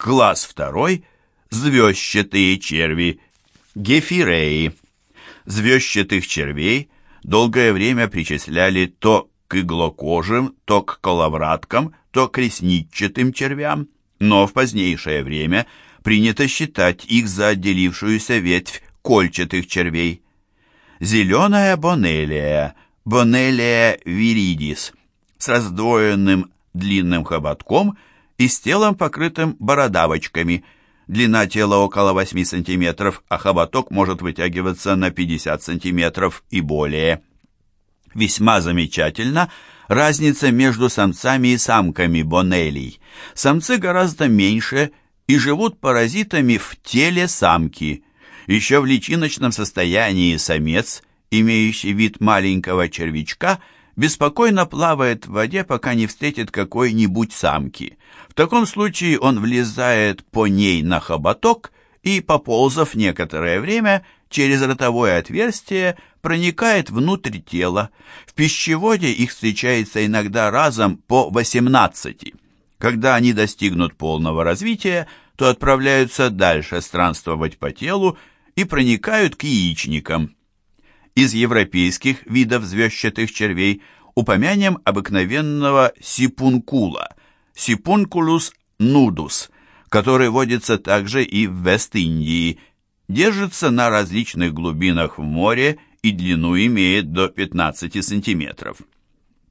Класс второй – звездчатые черви, гефиреи. Звездчатых червей долгое время причисляли то к иглокожим, то к коловраткам, то к ресничатым червям, но в позднейшее время принято считать их за отделившуюся ветвь кольчатых червей. Зеленая бонелия, бонелия виридис, с раздвоенным длинным хоботком и с телом, покрытым бородавочками. Длина тела около 8 см, а хоботок может вытягиваться на 50 см и более. Весьма замечательна разница между самцами и самками бонелий. Самцы гораздо меньше и живут паразитами в теле самки. Еще в личиночном состоянии самец, имеющий вид маленького червячка, беспокойно плавает в воде, пока не встретит какой-нибудь самки. В таком случае он влезает по ней на хоботок и, поползав некоторое время, через ротовое отверстие проникает внутрь тела. В пищеводе их встречается иногда разом по 18. Когда они достигнут полного развития, то отправляются дальше странствовать по телу и проникают к яичникам. Из европейских видов звездчатых червей упомянем обыкновенного сипункула, сипункулус нудус, который водится также и в Вест-Индии, держится на различных глубинах в море и длину имеет до 15 сантиметров.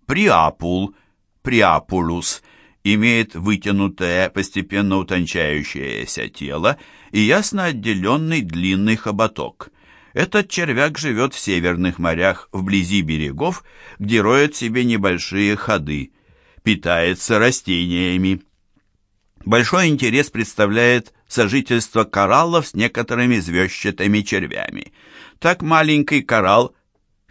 Приапул, приапулус, имеет вытянутое, постепенно утончающееся тело и ясно отделенный длинный хоботок. Этот червяк живет в северных морях, вблизи берегов, где роет себе небольшие ходы, питается растениями. Большой интерес представляет сожительство кораллов с некоторыми звездчатыми червями. Так маленький коралл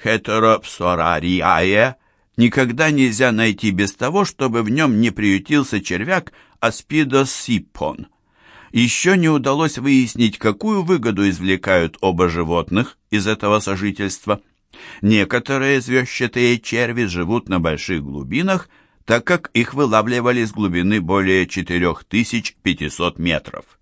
Heteropsoraриае никогда нельзя найти без того, чтобы в нем не приютился червяк sipon. Еще не удалось выяснить, какую выгоду извлекают оба животных из этого сожительства. Некоторые звездчатые черви живут на больших глубинах, так как их вылавливали с глубины более 4500 метров.